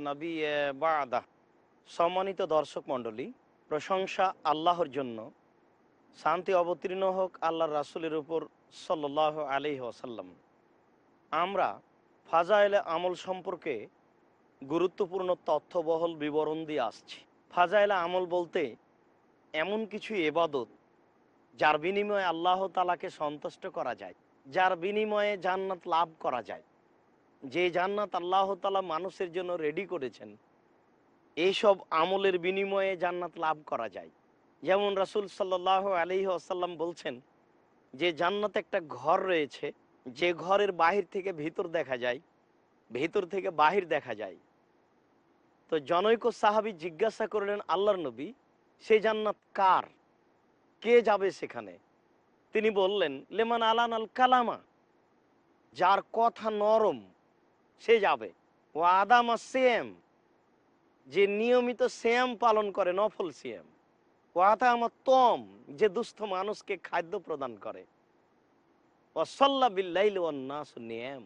নবী সম্মানিত দর্শক মণ্ডলী, প্রশংসা আল্লাহর জন্য, শান্তি অবতীর্ণ হোক আল্লাহর রাসুলের উপর সাল্লাহ আলি ওসাল্লাম আমরা ফাজাইলে আমল সম্পর্কে গুরুত্বপূর্ণ তথ্যবহল বিবরণ দিয়ে আসছি। ফাজাইলে আমল বলতে এমন কিছু এবাদত যার বিনিময়ে আল্লাহ তালাকে সন্তুষ্ট করা যায়, যার বিনিময়ে জান্নাত লাভ করা যায়। যে জান্নাত আল্লাহ তালা মানুষের জন্য রেডি করেছেন, এইসব আমলের বিনিময়ে জান্নাত লাভ করা যায়। যেমন রাসুল সাল্লাহ আলি আসাল্লাম বলছেন, যে জান্নাত একটা ঘর রয়েছে, যে ঘরের বাহির থেকে ভিতর দেখা যায়, ভিতর থেকে বাহির দেখা যায়। তো জনৈক সাহাবি জিজ্ঞাসা করলেন, আল্লাহর নবী সেই জান্নাত কার? কে যাবে সেখানে? তিনি বললেন, লেমান আলান আল কালামা, যার কথা নরম, সে যাবে। ও আদামা সেম যে নিয়মিত শ্যাম পালন করে, নফল সিয়াম। ও আদামা তম, যে দুস্থ মানুষকে খাদ্য প্রদান করে। অসল্লা বিল্লাইল নাস নিয়ম।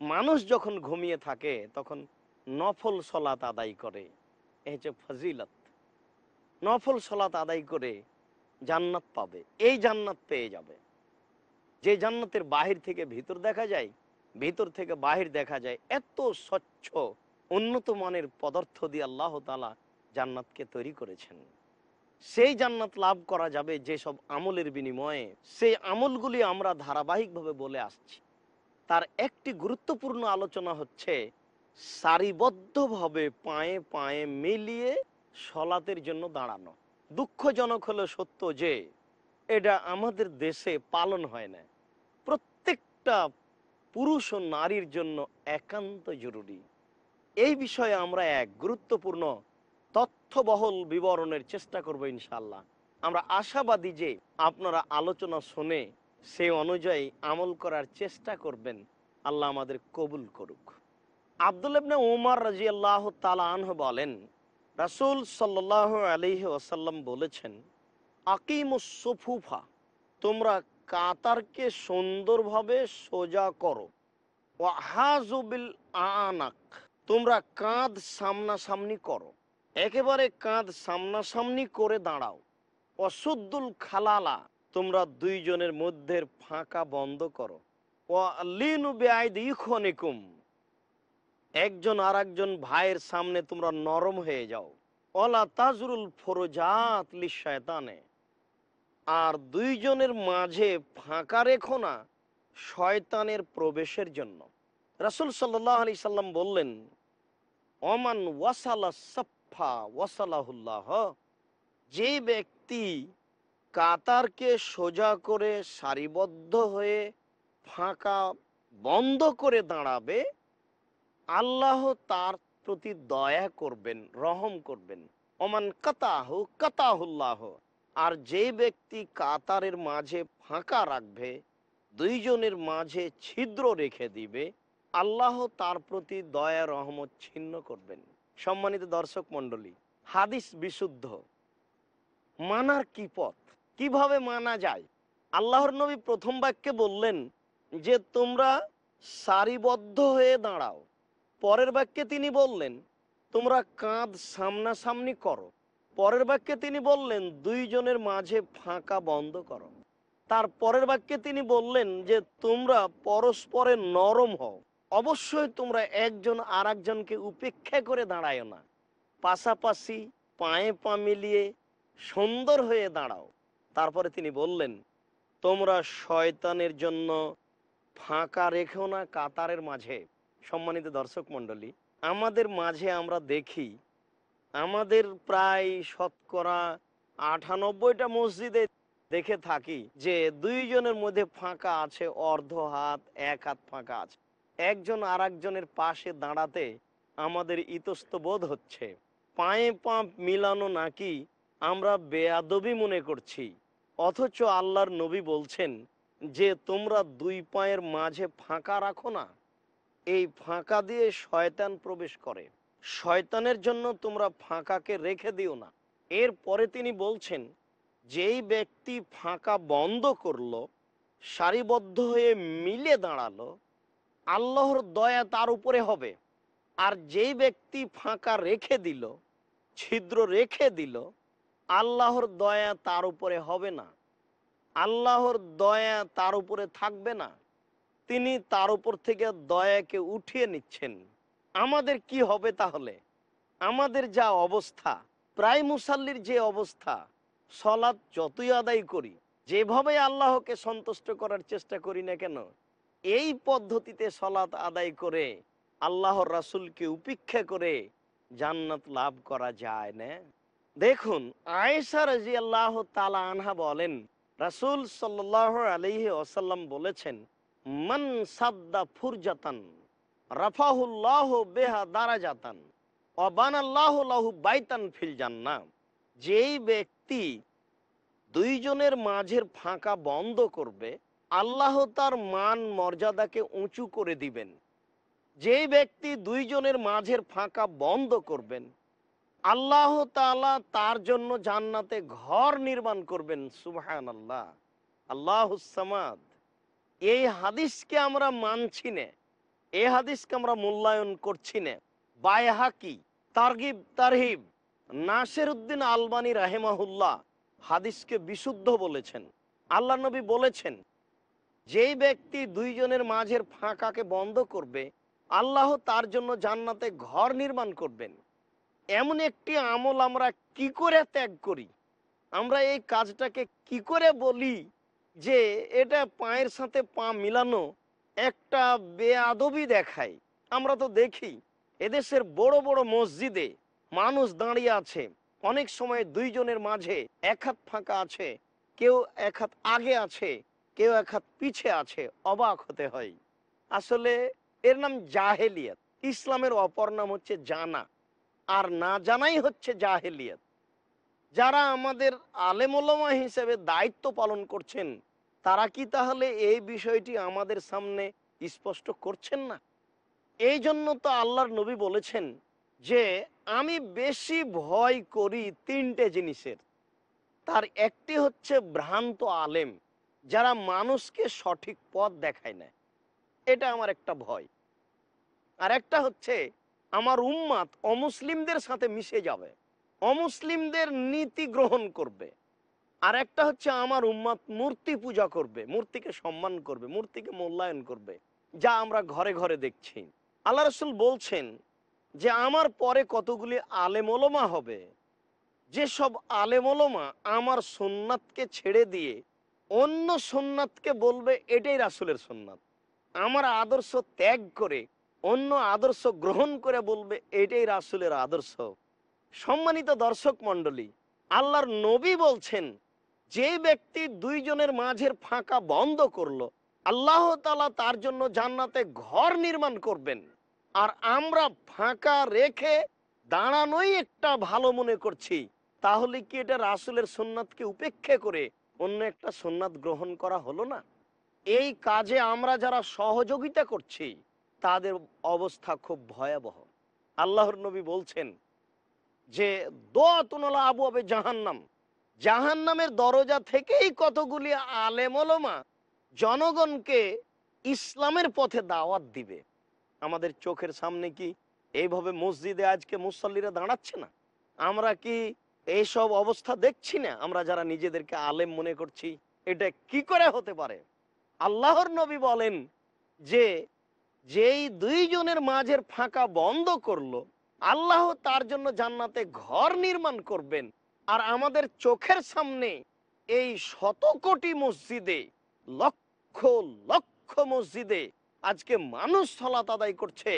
মানুষ যখন ঘুমিয়ে থাকে, তখন নফল সলাত আদায় করে। এ হচ্ছে ফজিলত। নফল সলাত আদায় করে জান্নাত পাবে, এই জান্নাত পেয়ে যাবে। যে জান্নাতের বাহির থেকে ভিতর দেখা যায়, ভিতর থেকে বাহির দেখা যায়, এত স্বচ্ছ, উন্নত মানের পদার্থ দিয়ে আল্লাহ তালা জান্নাতকে তৈরি করেছেন। সেই জান্নাত লাভ করা যাবে যেসব আমলের বিনিময়ে। সেই আমলগুলি আমরা ধারাবাহিকভাবে বলে আসছি। তার একটি গুরুত্বপূর্ণ আলোচনা হচ্ছে, সারিবদ্ধভাবে পায়ে পায়ে মিলিয়ে সলাতের জন্য দাঁড়ানো। দুঃখজনক হলো সত্য যে, এটা আমাদের দেশে পালন হয় না। প্রত্যেকটা পুরুষ ও নারীর জন্য একান্ত জরুরি। এই বিষয়ে আমরা এক গুরুত্বপূর্ণ তথ্যবহল বিবরণের চেষ্টা করব ইনশাল্লাহ আমরা আশাবাদী যে আপনারা আলোচনা শুনে সে অনুযায়ী আমল করার চেষ্টা করবেন। আল্লাহ আমাদের কবুল করুক। আবদুল্লাবনে ওমর রাজি আল্লাহ তালা বলেন রাসুল সাল্লাহ আলহি ওসাল্লাম বলেছেন আকিম আকিমুসফুফা তোমরা কাতারকে সুন্দরভাবে সোজা করো। ওয়াহাজুবিল আনাক, তোমরা কাঁধ সামনাসামনি করো। একেবারে কাঁধ সামনাসামনি করে দাঁড়াও। অসুদ্দুল খালালা, তোমরা দুইজনের মধ্যের ফাঁকা বন্ধ করো। ও লিনু বেআইদ ইখনিকুম একজন আর একজন ভাইয়ের সামনে তোমরা নরম হয়ে যাও। অলা তাজরুল ফরজাত শয়তানে। আর দুইজনের মাঝে ফাঁকা রেখো না শয়তানের প্রবেশের জন্য। রাসুল সাল্লাহ আলি সাল্লাম বললেন অমান ওয়াসালা সফা ওয়াসালাহুল্লাহ। যে ব্যক্তি কাতারকে সোজা করে সারিবদ্ধ হয়ে ফাঁকা বন্ধ করে দাঁড়াবে আল্লাহ তার প্রতি দয়া করবেন, রহম করবেন। অমান কাতাহ, কাতাহুল্লাহ। আর যে ব্যক্তি কাতারের মাঝে ফাঁকা রাখবে, দুইজনের মাঝে ছিদ্র রেখে দিবে, আল্লাহ তার প্রতি দয়া রহমত ছিন্ন করবেন। সম্মানিত দর্শক মন্ডলী হাদিস বিশুদ্ধ। মানার কি পথ? কীভাবে মানা যায়? আল্লাহর নবী প্রথম বাক্যে বললেন যে, তোমরা সারিবদ্ধ হয়ে দাঁড়াও। পরের বাক্যে তিনি বললেন, তোমরা কাঁধ সামনাসামনি করো। পরের বাক্যে তিনি বললেন, দুইজনের মাঝে ফাঁকা বন্ধ করো। তার পরের বাক্যে তিনি বললেন যে, তোমরা পরস্পরে নরম হও। অবশ্যই তোমরা একজন আর একজনকে উপেক্ষা করে দাঁড়ায় না। পাশাপাশি পায়ে পা মিলিয়ে সুন্দর হয়ে দাঁড়াও। তারপরে তিনি বললেন, তোমরা শয়তানের জন্য ফাঁকা রেখেও না কাতারের মাঝে। সম্মানিত দর্শক মণ্ডলী, আমাদের মাঝে আমরা দেখি, আমাদের প্রায় শতকরা আটানব্বইটা মসজিদে দেখে থাকি যে দুইজনের মধ্যে ফাঁকা আছে, অর্ধ হাত, এক হাত ফাঁকা আছে। একজন আর একজনের পাশে দাঁড়াতে আমাদের ইতস্ত বোধ হচ্ছে। পায়ে পা মিলানো নাকি আমরা বেয়াদবি মনে করছি। অথচ আল্লাহর নবী বলছেন যে, তোমরা দুই পায়ের মাঝে ফাঁকা রাখো না। এই ফাঁকা দিয়ে শয়তান প্রবেশ করে। শয়তানের জন্য তোমরা ফাঁকাকে রেখে দিও না। এরপরে তিনি বলছেন, যেই ব্যক্তি ফাঁকা বন্ধ করল, সারিবদ্ধ হয়ে মিলে দাঁড়াল, আল্লাহর দয়া তার উপরে হবে। আর যেই ব্যক্তি ফাঁকা রেখে দিল, ছিদ্র রেখে দিল, আল্লাহর দয়া তার উপরে হবে না। আল্লাহর দয়া তার উপরে থাকবে না। তিনি তার উপর থেকে দয়াকে উঠিয়ে নিচ্ছেন। আমাদের কি হবে তাহলে? আমাদের যা অবস্থা, প্রায় মুসাল্লির যে অবস্থা, সলাৎ যতই আদায় করি, যেভাবে আল্লাহকে সন্তুষ্ট করার চেষ্টা করি না কেন, এই পদ্ধতিতে সলাৎ আদায় করে আল্লাহর রাসুলকে উপেক্ষা করে জান্নাত লাভ করা যায় না। দেখুন, আয়েশা রাজি আল্লাহ তালা আনহা বলেন, রাসুল সাল্লাহ আলহি ওসাল্লাম বলেছেন মান সাদ্দা ফুরজাতান, রাফাহুল্লাহ বেহা দারাজাতান অবানাল্লাহ লাহু বাইতান ফিল জান্নাহ যেই ব্যক্তি দুইজনের মাঝের ফাঁকা বন্ধ করবে, আল্লাহ তার মান মর্যাদাকে উঁচু করে দিবেন। যেই ব্যক্তি দুইজনের মাঝের ফাঁকা বন্ধ করবেন, আল্লাহ তাআলা তার জন্য জান্নাতে ঘর নির্মাণ করবেন সুবহান আল্লাহ আল্লাহ সামাদ। এই হাদিসকে আমরা মানছি না। এই হাদিসকে আমরা মূল্যায়ন করছি না। বায়হাকি তারগিব, তারহিব। নাসের উদ্দিন আলবানী রাহেমাহুল্লাহ হাদিসকে বিশুদ্ধ বলেছেন। আল্লাহ নবী বলেছেন, যেই ব্যক্তি দুইজনের মাঝের ফাঁকাকে বন্ধ করবে, আল্লাহ তার জন্য জান্নাতে ঘর নির্মাণ করবেন। এমন একটি আমল আমরা কি করে ত্যাগ করি? আমরা এই কাজটাকে কি করে বলি? যে এটা পায়ের সাথে পা মিলানো একটা বেআদবি দেখায়। আমরা তো দেখি, এদেশের বড় বড় মসজিদে মানুষ দাঁড়িয়ে আছে। অনেক সময় দুইজনের মাঝে এক হাত ফাঁকা আছে, কেউ এক হাত আগে আছে, কেউ এক হাত পিছে আছে, অবাক হতে হয়। আসলে এর নাম জাহেলিয়াত। ইসলামের অপর নাম হচ্ছে জানা। আর না জানাই হচ্ছে জাহেলিয়াত। যারা আমাদের আলেমোলমা হিসেবে দায়িত্ব পালন করছেন, তারা কি তাহলে এই বিষয়টি আমাদের সামনে স্পষ্ট করছেন না? এই জন্য তো আল্লাহর নবী বলেছেন যে, আমি বেশি ভয় করি তিনটে জিনিসের। তার একটি হচ্ছে ভ্রান্ত আলেম, যারা মানুষকে সঠিক পথ দেখায় না। এটা আমার একটা ভয়। আর একটা হচ্ছে, আমার উম্মাদ অমুসলিমদের সাথে মিশে যাবে। অমুসলিমদের নীতি গ্রহণ করবে। আর একটা হচ্ছে আমার উম্মাদ মূর্তি পূজা করবে, মূর্তিকে সম্মান করবে, মূর্তিকে মূল্যায়ন করবে, যা আমরা ঘরে ঘরে দেখছি। আল্লাহ রসুল বলছেন যে, আমার পরে কতগুলি আলেমোলমা হবে, যেসব আলেমোলমা আমার সোননাথকে ছেড়ে দিয়ে অন্য সোননাথকে বলবে, এটাই রাসুলের সোননাথ আমার আদর্শ ত্যাগ করে, অন্য আদর্শ গ্রহণ করে বলবে, এটাই রাসুলের আদর্শ। সম্মানিত দর্শক মণ্ডলী, আল্লাহর নবী বলছেন, যে ব্যক্তি দুইজনের মাঝের ফাঁকা বন্ধ করল, আল্লাহ তালা তার জন্য জান্নাতে ঘর নির্মাণ করবেন। আর আমরা ফাঁকা রেখে দাঁড়ানোই একটা ভালো মনে করছি। তাহলে কি এটা রাসুলের সোননাথকে উপেক্ষা করে অন্য একটা সোননাথ গ্রহণ করা হলো না? এই কাজে আমরা যারা সহযোগিতা করছি, তাদের অবস্থা খুব ভয়াবহ। আল্লাহর নবী বলছেন যে দোয়াতুনলা আবু আবে জাহান্নাম। জাহান্নামের দরজা থেকেই কতগুলি আলেমলমা জনগণকে ইসলামের পথে দাওয়াত দিবে। আমাদের চোখের সামনে কি এইভাবে মসজিদে আজকে মুসল্লিরা দাঁড়াচ্ছে না? আমরা কি এইসব অবস্থা দেখছি না? আমরা যারা নিজেদেরকে আলেম মনে করছি, এটা কি করে হতে পারে? আল্লাহর নবী বলেন যে, যেই দুইজনের মাঝের ফাঁকা বন্ধ করল আল্লাহ তার জন্য জান্নাতে ঘর নির্মাণ করবেন। আর আমাদের চোখের সামনে এই শত কোটি মসজিদে, লক্ষ লক্ষ মসজিদে আজকে মানুষ সলাত আদায় করছে,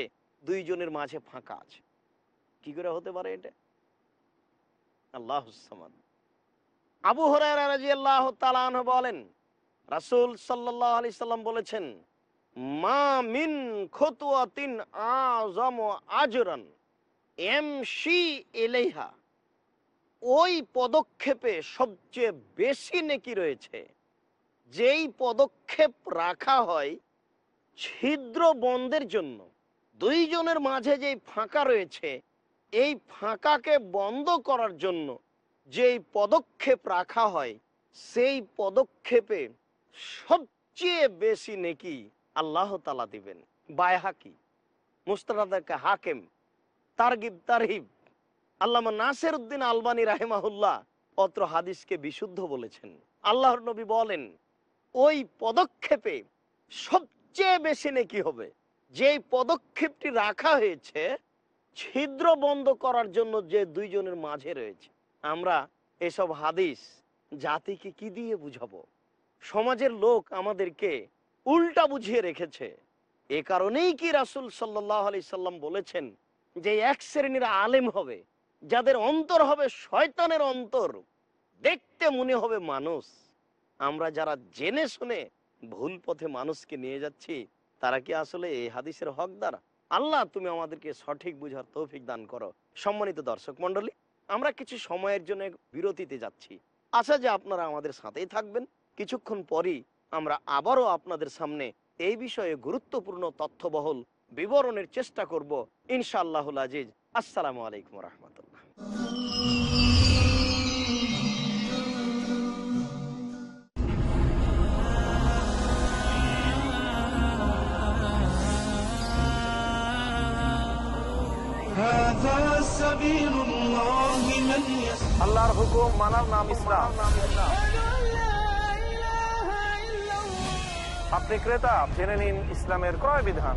দুইজনের মাঝে ফাঁকা আছে। কি করে হতে পারে এটা? আল্লাহ আবু হরাহ তালান বলেন, রাসুল সাল্লাহ সাল্লাম বলেছেন, মা মিন খতুয়াতিন আজম আজরান। এমসি এলেহা ওই পদক্ষেপে সবচেয়ে বেশি নেকি রয়েছে। যেই পদক্ষেপ রাখা হয় ছিদ্র বন্ধের জন্য, দুইজনের মাঝে যেই ফাঁকা রয়েছে, এই ফাঁকাকে বন্ধ করার জন্য যেই পদক্ষেপ রাখা হয়, সেই পদক্ষেপে সবচেয়ে বেশি নেকি আল্লাহ তালা দিবেন। বায়হাকি মুস্তাদাকে হাকেম। তারগিব তারহিব। আল্লামা নাসের উদ্দিন আলবানী রাহেমাহুল্লাহ অত্র হাদিসকে বিশুদ্ধ বলেছেন। আল্লাহর নবী বলেন, ওই পদক্ষেপে সবচেয়ে বেশি নেকি হবে। যেই পদক্ষেপটি রাখা হয়েছে, ছিদ্র বন্ধ করার জন্য যে দুইজনের মাঝে রয়েছে। আমরা এসব হাদিস জাতিকে কি দিয়ে বুঝাবো? সমাজের লোক আমাদেরকে উল্টা বুঝিয়ে রেখেছে। এ কারণেই কি রাসুল সাল্লাহ আলি সাল্লাম বলেছেন যে এক শ্রেণির আলেম হবে, যাদের অন্তর হবে শয়তানের অন্তর, দেখতে মনে হবে মানুষ। আমরা যারা জেনে শুনে ভুল পথে মানুষকে নিয়ে যাচ্ছি, তারা কি আসলে এই হাদিসের হকদার আল্লাহ, তুমি আমাদেরকে সঠিক বুঝার তৌফিক দান করো। সম্মানিত দর্শক মন্ডলী আমরা কিছু সময়ের জন্য বিরতিতে যাচ্ছি। আশা যে আপনারা আমাদের সাথেই থাকবেন। কিছুক্ষণ পরই আমরা আবারও আপনাদের সামনে এই বিষয়ে গুরুত্বপূর্ণ তথ্যবহল বিবরণের চেষ্টা করব ইনশাআল্লাহ আজিজ। আসসালামু আলাইকুম রহমতুল্লাহ। আল্লাহর হুকুম মানার নাম ইসলাম। আপনি ক্রেতা, জেনে নিন ইসলামের ক্রয় বিধান।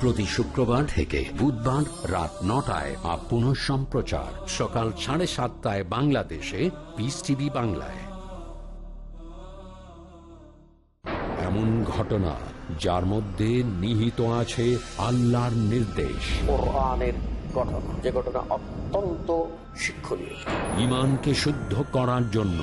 প্রতি শুক্রবার থেকে বুধবার রাত নটায় বা পুনঃ সম্প্রচার। সকাল সাড়ে সাতটায় বাংলাদেশে পিস টিভি বাংলায়। এমন ঘটনা যার মধ্যে নিহিত আছে আল্লাহর নির্দেশ। ঘটনা। যে ঘটনা অত্যন্ত শিক্ষণীয়। ইমানকে শুদ্ধ করার জন্য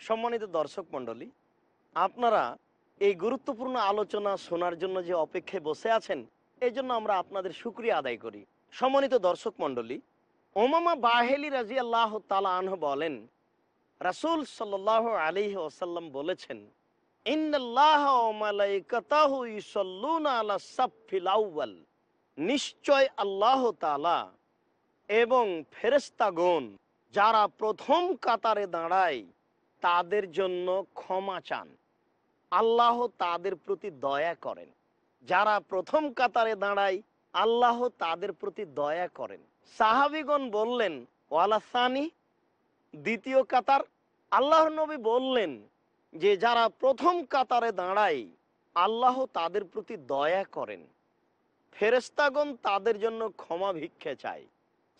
সম্মানিত দর্শক মণ্ডলী, আপনারা এই গুরুত্বপূর্ণ আলোচনা শোনার জন্য যে অপেক্ষায় বসে আছেন, এই জন্য আমরা আপনাদের সুক্রিয়া আদায় করি। সম্মানিত দর্শক মণ্ডলী ওমামা বাহেলি রাজি আল্লাহ তালা আনহ বলেন, রাসুল সাল্লাহ আলী ওসাল্লাম বলেছেন নিশ্চয় আল্লাহ তাআলা এবং ফেরেশতাগণ, যারা প্রথম কাতারে দাঁড়ায় তাদের জন্য ক্ষমা চান। আল্লাহ তাদের প্রতি দয়া করেন। যারা প্রথম কাতারে দাঁড়ায়, আল্লাহ তাদের প্রতি দয়া করেন। সাহাবিগণ বললেন ওয়ালাসানি দ্বিতীয় কাতার আল্লাহর নবী বললেন যে, যারা প্রথম কাতারে দাঁড়ায়, আল্লাহ তাদের প্রতি দয়া করেন। ফেরেস্তাগণ তাদের জন্য ক্ষমা ভিক্ষে চায়।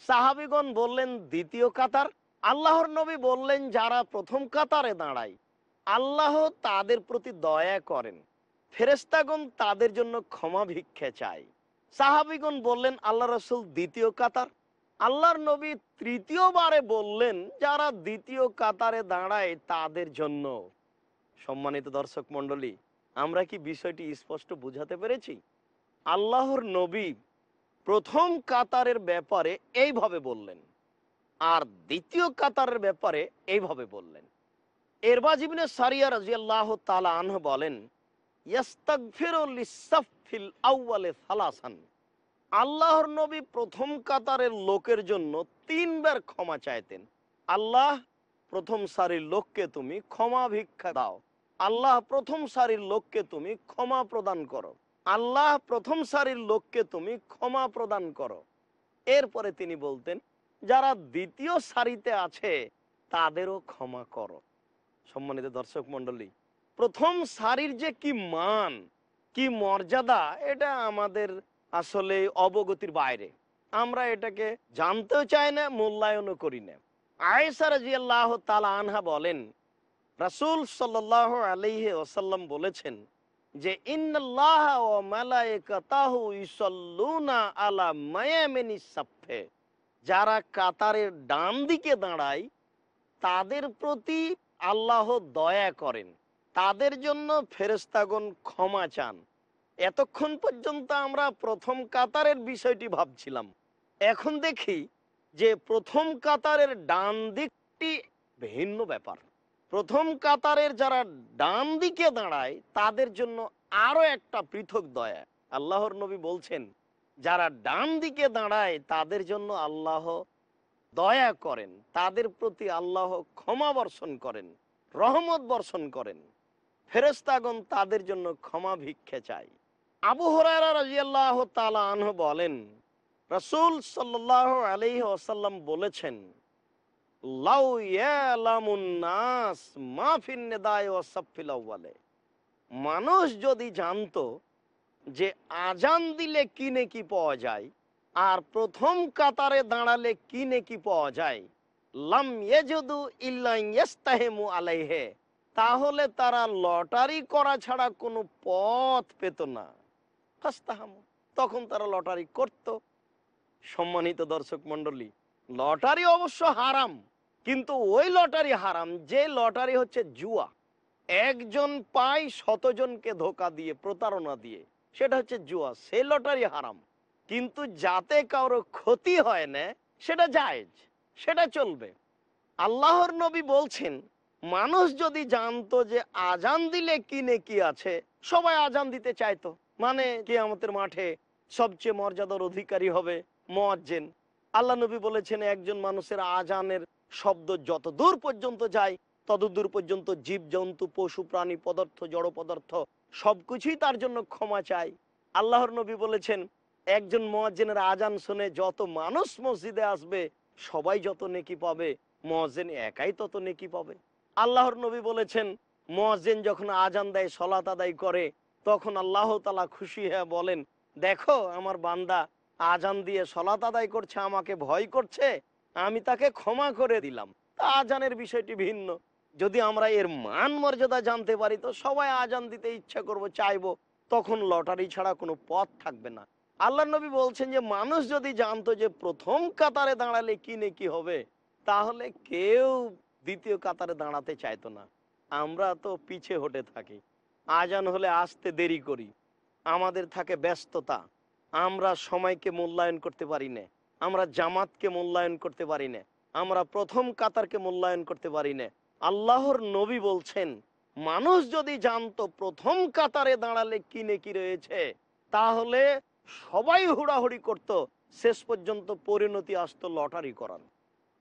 সাহাবিগণ বললেন, দ্বিতীয় কাতার আল্লাহর নবী বললেন, যারা প্রথম কাতারে দাঁড়ায়, আল্লাহ তাদের প্রতি দয়া করেন। ফেরেস্তাগণ তাদের জন্য ক্ষমা ভিক্ষে চায়। সাহাবিগণ বললেন, আল্লাহ রসুল দ্বিতীয় কাতার? আল্লাহর নবী তৃতীয়বারে বললেন, যারা দ্বিতীয় কাতারে দাঁড়ায় তাদের জন্য। সম্মানিত দর্শক মণ্ডলী, আমরা কি বিষয়টি স্পষ্ট বুঝাতে পেরেছি? আল্লাহর নবী প্রথম কাতারের ব্যাপারে এইভাবে বললেন আর দ্বিতীয় কাতারের ব্যাপারে এইভাবে বললেন। এরবাজিবিনে সারিয়া রাজিয়াল্লাহ তালা আনহ বলেন আল্লাহর নবী প্রথম কাতারের লোকের জন্য তিনবার ক্ষমা চাইতেন। আল্লাহ, প্রথম সারির লোককে তুমি ক্ষমা ভিক্ষা দাও। আল্লাহ, প্রথম সারির লোককে তুমি ক্ষমা প্রদান করো। আল্লাহ, প্রথম সারির লোককে তুমি ক্ষমা প্রদান করো। এরপরে তিনি বলতেন যারা দ্বিতীয় সারিতে আছে, তাদেরও ক্ষমা করো। সম্মানিত দর্শক মন্ডলী প্রথম সারির যে কি মান, কি মর্যাদা, এটা আমাদের আসলে অবগতির বাইরে। আমরা এটাকে জানতেও চাই না, মূল্যায়নও করি না। আয়েসা রাজি আল্লাহ তালা আনহা বলেন, রাসুল সাল্লাহ আলহে ওসাল্লাম বলেছেন যে ওয়া মালাইকাতাহু ইউসাল্লুনা আলা মায়ামিনি সাফে যারা কাতারের ডান দিকে দাঁড়ায়, তাদের প্রতি আল্লাহ দয়া করেন। তাদের জন্য ফেরেস্তাগণ ক্ষমা চান। এতক্ষণ পর্যন্ত আমরা প্রথম কাতারের বিষয়টি ভাবছিলাম। এখন দেখি যে প্রথম কাতারের ডান দিকটি ভিন্ন ব্যাপার। প্রথম কাতারের যারা ডান দিকে দাঁড়ায়, তাদের জন্য আরও একটা পৃথক দয়া। আল্লাহর নবী বলছেন যারা ডান দিকে দাঁড়ায়, তাদের জন্য আল্লাহ দয়া করেন। তাদের প্রতি আল্লাহ ক্ষমা বর্ষণ করেন, রহমত বর্ষণ করেন। ফেরেস্তাগণ তাদের জন্য ক্ষমা ভিক্ষে চাই আবু হরারা তালা আনহ বলেন, রসুল সাল্লাহ আলহি ওসাল্লাম বলেছেন মানুষ যদি জানতো যে আজান দিলে কিনে কি পাওয়া যায়, আর প্রথম কাতারে দাঁড়ালে কিনে কি পাওয়া যায়, লাম ইয়াজুদু ইল্লা ইয়াস্তাহিমু আলাইহে, তাহলে তারা লটারি করা ছাড়া কোনো পথ পেত না। ফাস্তাহামু, তখন তারা লটারি করত। সম্মানিত দর্শক মন্ডলী লটারি অবশ্য হারাম, কিন্তু ওই লটারি হারাম যে লটারি হচ্ছে জুয়া। একজন পায় শতজনকে ধোকা দিয়ে, প্রতারণা দিয়ে। সেটা হচ্ছে জুয়া সেই লটারি হারাম। কিন্তু যাতে কারও ক্ষতি হয় না, সেটা জায়েজ, সেটা চলবে। আল্লাহর নবী বলছেন, মানুষ যদি জানতো যে আজান দিলে কিনে কি আছে, সবাই আজান দিতে চাইতো। মানে কি আমাদের মাঠে সবচেয়ে মর্যাদার অধিকারী হবে মোয়াজ্জেন। আল্লাহ নবী বলেছেন, একজন মানুষের আজানের শব্দ যত দূর পর্যন্ত যায় তত দূর পর্যন্ত জীব জন্তু পশু, প্রাণী, পদার্থ, জড় পদার্থ সবকিছুই তার জন্য ক্ষমা চাই। আল্লাহর নবী বলেছেন, একজন মোয়াজ্জেনের আজান শুনে যত মানুষ মসজিদে আসবে, সবাই যত নেকি পাবে, মোয়াজ্জেন একাই তত নেকি পাবে। আল্লাহর নবী বলেছেন, মোয়াজ্জেন যখন আজান দেয়, সলাত আদায় করে, তখন আল্লাহ তালা খুশি হয়ে বলেন, দেখো, আমার বান্দা আজান দিয়ে সলাত আদায় করছে, আমাকে ভয় করছে, আমি তাকে ক্ষমা করে দিলাম। আজানের বিষয়টি ভিন্ন। যদি আমরা এর মান মর্যাদা জানতে পারি, তো সবাই আজান দিতে ইচ্ছা করব, চাইব, তখন লটারি ছাড়া কোনো পথ থাকবে না। আল্লাহ নবী বলছেন যে, মানুষ যদি জানতো যে প্রথম কাতারে দাঁড়ালে কি নে কি হবে, তাহলে কেউ দ্বিতীয় কাতারে দাঁড়াতে চাইতো না। আমরা তো পিছে হটে থাকি। আজান হলে আসতে দেরি করি। আমাদের থাকে ব্যস্ততা। আমরা সময়কে মূল্যায়ন করতে পারি না। আমরা জামাতকে মূল্যায়ন করতে পারি না। আমরা প্রথম কাতারকে মূল্যায়ন করতে পারি না। আল্লাহর নবী বলছেন, মানুষ যদি জানতো প্রথম কাতারে দাঁড়ালে কি কি রয়েছে, তাহলে সবাই হুড়াহুড়ি করত, শেষ পর্যন্ত পরিণতি আসতো লটারি করার।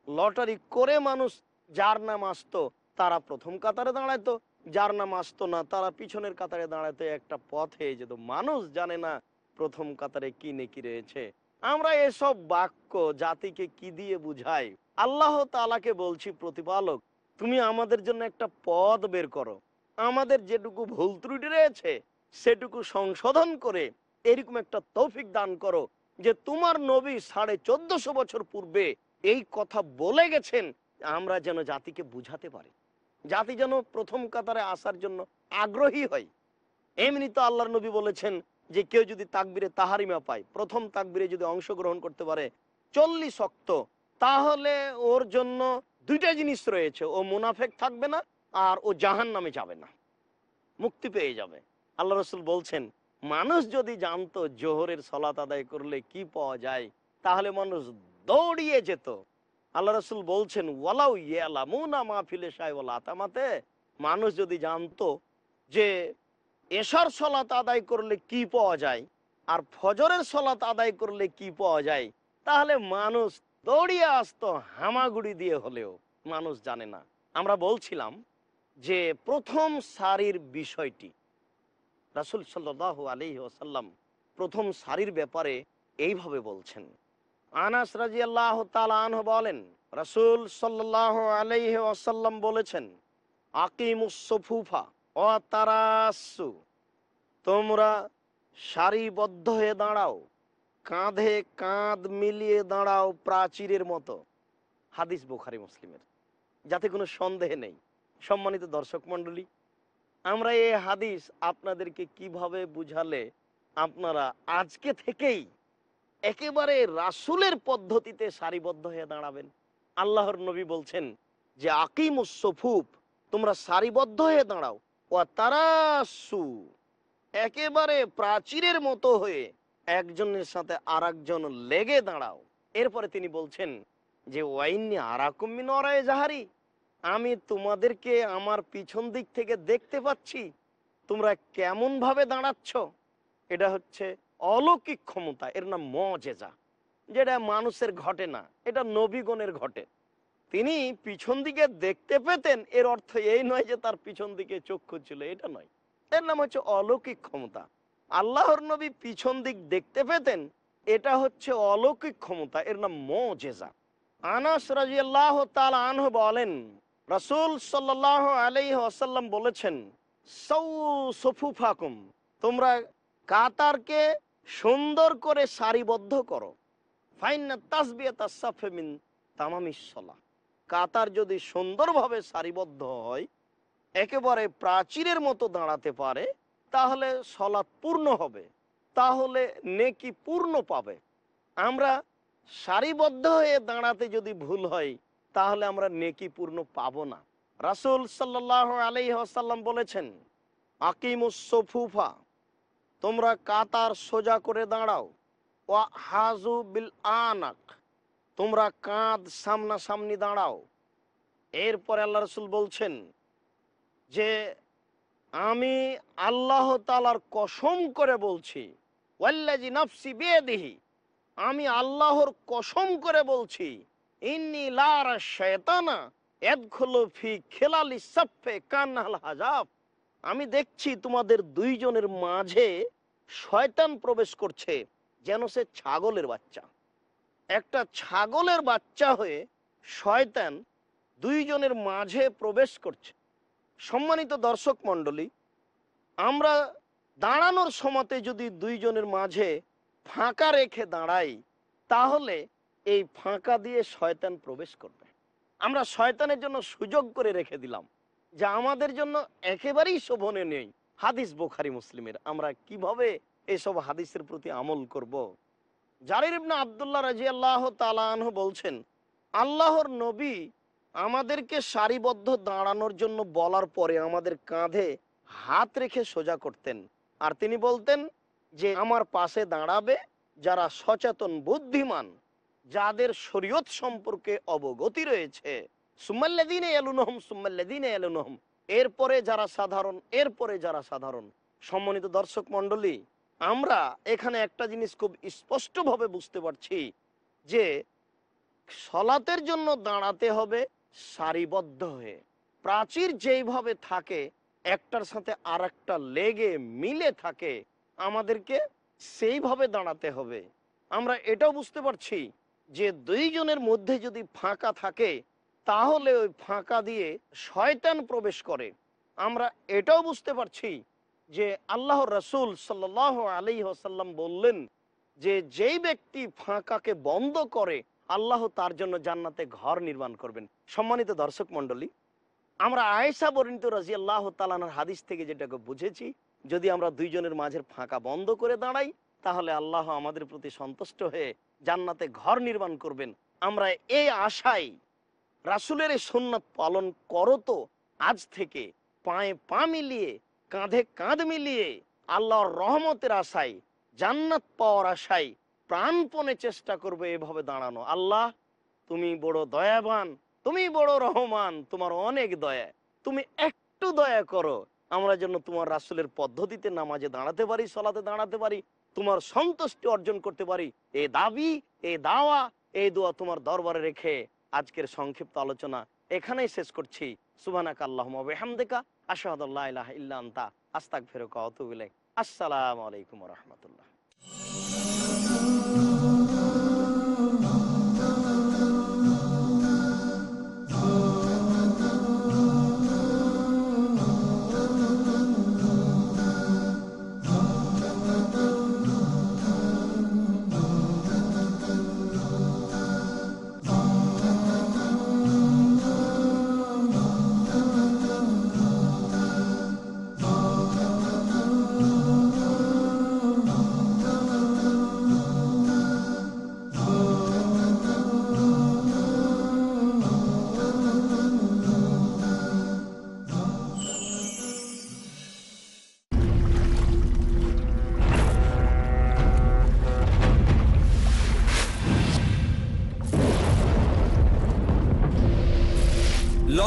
লটারি করে মানুষ যার নাম আসতো, তারা প্রথম কাতারে দাঁড়াইতো যার নাম আসতো না, তারা পিছনের কাতারে দাঁড়াইতো একটা পথ হয়ে যেত। মানুষ জানে না প্রথম কাতারে কি নেকি রয়েছে। আমরা এসব বাক্য জাতিকে কি দিয়ে বুঝাই? আল্লাহ তালাকে বলছি, প্রতিপালক তুমি আমাদের জন্য একটা পথ বের করো। আমাদের যেটুকু ভুল ত্রুটি রয়েছে, সেটুকু সংশোধন করে এরকম একটা তৌফিক দান করো যে তোমার নবী সাড়ে চোদ্দশো বছর পূর্বে এই কথা বলে গেছেন, আমরা যেন জাতিকে বুঝাতে পারি। জাতি যেন প্রথম কাতারে আসার জন্য আগ্রহী হয়। এমনি তো আল্লাহর নবী বলেছেন যে কেউ যদি তাকবিরে তাহারিমা পায়, প্রথম তাকবিরে যদি অংশগ্রহণ করতে পারে চল্লিশ অক্ত, তাহলে ওর জন্য দুইটা জিনিস রয়েছে, ও মুনাফেক থাকবে না আর ও জাহান নামে যাবে না, মুক্তি পেয়ে যাবে। আল্লাহ রসুল বলছেন, মানুষ যদি জানতো জোহরের সলাত আদায় করলে কি পাওয়া যায়, তাহলে মানুষ দৌড়িয়ে যেত। আল্লাহ রসুল বলছেন, ওয়ালাউ ইয়ালামুনা মাহফিলে সাহেব আতামাতে মানুষ যদি জানতো যে এশার সলাত আদায় করলে কি পাওয়া যায় আর ফজরের সলাত আদায় করলে কি পাওয়া যায়, তাহলে মানুষ দৌড়িয়ে আসতো হামাগুড়ি দিয়ে হলেও মানুষ জানে না। আমরা বলছিলাম যে প্রথম সারির বিষয়টি, রাসুল সাল্লাহ আলি ওসাল্লাম প্রথম সারির ব্যাপারে এইভাবে বলছেন। আনাস রাজি আল্লাহ তালাহ বলেন, রাসুল সাল্লাহ আলাইহি ওসাল্লাম বলেছেন আকিমুসফুফা ও তারাসু তোমরা সারিবদ্ধ হয়ে দাঁড়াও কাঁধে কাঁধ মিলিয়ে দাঁড়াও প্রাচীরের মতো। হাদিস বোখারি, মুসলিমের। যাতে কোনো সন্দেহ নেই। সম্মানিত দর্শক মণ্ডলী, আমরা এই হাদিস আপনাদেরকে কীভাবে বুঝালে আপনারা আজকে থেকেই একেবারে রাসুলের পদ্ধতিতে সারিবদ্ধ হয়ে দাঁড়াবেন? আল্লাহর নবী বলছেন যে আকিম সফুফ, তোমরা সারিবদ্ধ হয়ে দাঁড়াও। ও তারাসু একেবারে প্রাচীরের মতো হয়ে একজনের সাথে আর একজন লেগে দাঁড়াও। এরপরে তিনি বলছেন যে ওয়াইনি আরাকুম্মি নরায় জাহারি। আমি তোমাদেরকে আমার পিছন দিক থেকে দেখতে পাচ্ছি। তোমরা কেমন ভাবে দাঁড়াচ্ছ? এটা হচ্ছে অলৌকিক ক্ষমতা, এর নাম মজেজা, যেটা মানুষের ঘটে না, এটা নবীগণের ঘটে। তিনি পিছন দিকে দেখতে পেতেন, এর অর্থ এই নয় যে তার পিছন দিকে চক্ষু ছিল, এটা নয়। এর নাম হচ্ছে অলৌকিক ক্ষমতা। আল্লাহর নবী পিছন দিক দেখতে পেতেন, এটা হচ্ছে অলৌকিক ক্ষমতা, এর নাম মজেজা। আনাস রাজিয়াল্লাহ তাল আনহ বলেন, রাসূল সাল্লাহ আলাইহি আসাল্লাম বলেছেন সৌ সফুফাকুম, তোমরা কাতারকে সুন্দর করে সারিবদ্ধ করো। ফাইনা তামামিসলা কাতার যদি সুন্দরভাবে সারিবদ্ধ হয়, একেবারে প্রাচীরের মতো দাঁড়াতে পারে তাহলে সলাৎ পূর্ণ হবে, তাহলে নেকি পূর্ণ পাবে। আমরা সারিবদ্ধ হয়ে দাঁড়াতে যদি ভুল হয়, তাহলে আমরা নেকি পূর্ণ পাবো না। রাসুল সাল্লাহ আলি আসাল্লাম বলেছেন আকিমুসফুফা তোমরা কাতার সোজা করে দাঁড়াও। ওয়া হাজু বিল আনাক, তোমরা কাঁধ সামনাসামনি দাঁড়াও। এরপরে আল্লাহ রসুল বলছেন যে আমি আল্লাহ তালার কসম করে বলছি ওয়াল্লাজি নফসি বেদিহি আমি আল্লাহর কসম করে বলছি, ইন্নি লার শয়তানা এদখুলু ফি খেলালি সাফে কান্নাল হাজাব। আমি দেখছি তোমাদের দুইজনের মাঝে শয়তান প্রবেশ করছে, যেন সে ছাগলের বাচ্চা। একটা ছাগলের বাচ্চা হয়ে শয়তান দুইজনের মাঝে প্রবেশ করছে। সম্মানিত দর্শক মণ্ডলী, আমরা দাঁড়ানোর সময়তে যদি দুইজনের মাঝে ফাঁকা রেখে দাঁড়াই, তাহলে এই ফাঁকা দিয়ে শয়তান প্রবেশ করবে। আমরা শয়তানের জন্য সুযোগ করে রেখে দিলাম, যা আমাদের জন্য একেবারেই শোভনে নেই। হাদিস বোখারি, মুসলিমের। আমরা কীভাবে এসব হাদিসের প্রতি আমল করব। জারির আবদুল্লাহ রাজি আল্লাহ তালাহ বলছেন, আল্লাহর নবী আমাদেরকে সারিবদ্ধ দাঁড়ানোর জন্য বলার পরে আমাদের কাঁধে হাত রেখে সোজা করতেন। আর তিনি বলতেন যে, আমার পাশে দাঁড়াবে যারা সচেতন, বুদ্ধিমান, যাদের শরীয়ত সম্পর্কে অবগতি রয়েছে। সুম্মাল্লাদিনে এলুনহম সুম্মাল্লাদিনে এলুনহম এরপরে যারা সাধারণ, এরপরে যারা সাধারণ। সম্মানিত দর্শক মণ্ডলী, আমরা এখানে একটা জিনিস খুব স্পষ্টভাবে বুঝতে পারছি যে, সলাতের জন্য দাঁড়াতে হবে সারিবদ্ধ হয়ে। প্রাচীর যেইভাবে থাকে, একটার সাথে আর লেগে মিলে থাকে, আমাদেরকে সেইভাবে দাঁড়াতে হবে। আমরা এটাও বুঝতে পারছি যে দুইজনের মধ্যে যদি ফাঁকা থাকে, তাহলে ওই ফাঁকা দিয়ে শয়তান প্রবেশ করে। আমরা এটাও বুঝতে পারছি যে আল্লাহ রসুল সাল্লাহ আলী হাসাল্লাম বললেন যে, যেই ব্যক্তি ফাঁকাকে বন্ধ করে আল্লাহ তার জন্য জান্নাতে ঘর নির্মাণ করবেন। সম্মানিত দর্শক মণ্ডলী, আমরা আয়েশা বর্ণিত রাজি আল্লাহ তালানার হাদিস থেকে যেটাকে বুঝেছি, যদি আমরা দুইজনের মাঝের ফাঁকা বন্ধ করে দাঁড়াই, তাহলে আল্লাহ আমাদের প্রতি সন্তুষ্ট হয়ে জান্নাতে ঘর নির্মাণ করবেন। আমরা এই আশায় রাসুলের এই সুন্নাত পালন করো তো, আজ থেকে পায়ে পা মিলিয়ে, কাঁধে কাঁধ মিলিয়ে আল্লাহর রহমতের আশায়, জান্নাত পাওয়ার আশায় প্রাণপণে চেষ্টা করবে এভাবে দাঁড়ানো। আল্লাহ, তুমি বড় দয়াবান, তুমি বড় রহমান, তোমার অনেক দয়া। তুমি একটু দয়া করো, আমরা যেন তোমার রাসুলের পদ্ধতিতে নামাজে দাঁড়াতে পারি, সলাতে দাঁড়াতে পারি, তোমার সন্তুষ্টি অর্জন করতে পারি। এ দাবি, এ দাওয়া এই দোয়া তোমার দরবারে রেখে আজকের সংক্ষিপ্ত আলোচনা এখানেই শেষ করছি। সুবানাক আল্লাহ হামদেকা আশাহাদুল্লাহ ইলাহা ইল্লা আনতা আস্তাক ফেরকা অতুবিলেক আসসালামু আলাইকুম রহমতুল্লাহ।